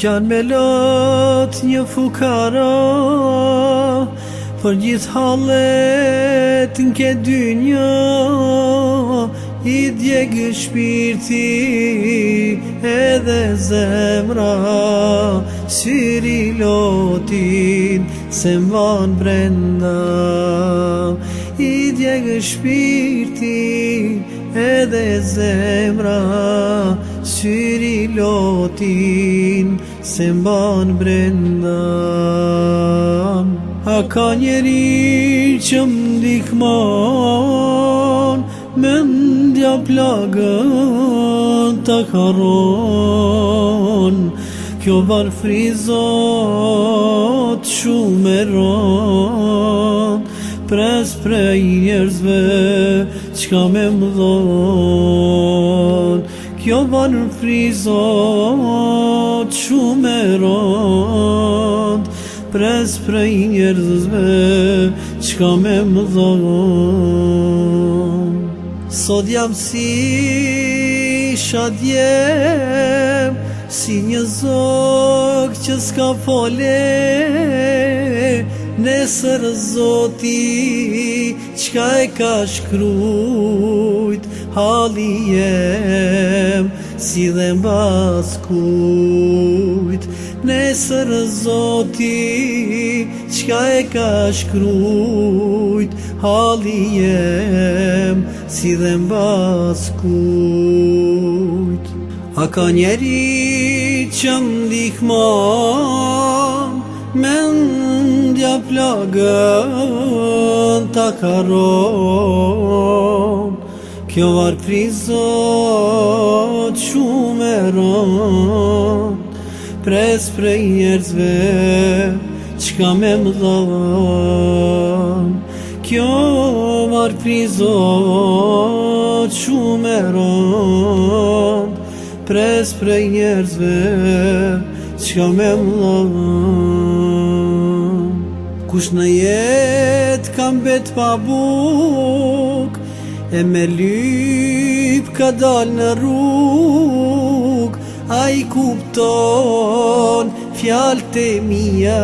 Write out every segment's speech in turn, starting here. Gjanë me lot një fukara Për gjithë halet në dy një I djegë shpirti edhe zemra Syri lotin se mban brenda I djegë shpirti edhe zemra Qyri lotin se mban brenda A ka njeri që mdikman me ndja plaga të karon Kjo var frizot shumë e ron Pres prej njerëzve qka me mdojnë kjo banë në frizot, shumë e rëndë, prezë prej njerëzve, qka me më dhëmë. Sot jam si shadjem, si një zok që s'ka fole, nësë zoti, qka e ka shkrujt, Halijem si dhe mbas kujt Nesër zoti qka e ka shkrujt Hali jem si dhe mbas kujt A ka njeri që ndihman Mendja plagën të karon Kjo varë prizot, shumë e ronë, Pres prej njerëzve, qka me më doonë. Kjo varë prizot, shumë e ronë, Pres prej njerëzve, qka me më doonë. Kush në jetë kam betë pa bukë, E me lyp ka dal në rrug A i kupton fjal të mija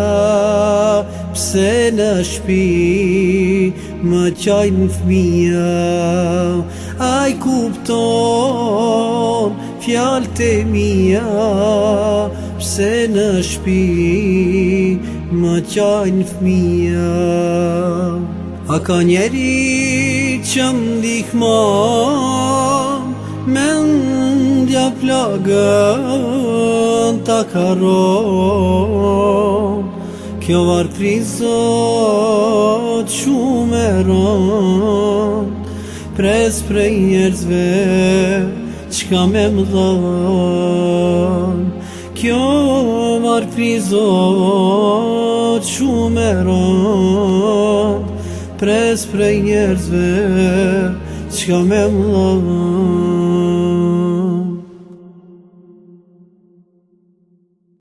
Pse në shpi më qaj më fmija A i kupton fjal të mija Pse në shpi më qaj në fmija A ka njeri që më dikma Me ndja plagën të karom Kjo varë krizot shumë e ron Pres prej njerëzve qka me më dhon Kjo varë krizot shumë e ron pres prej njerëzve, që ka me mëllohën.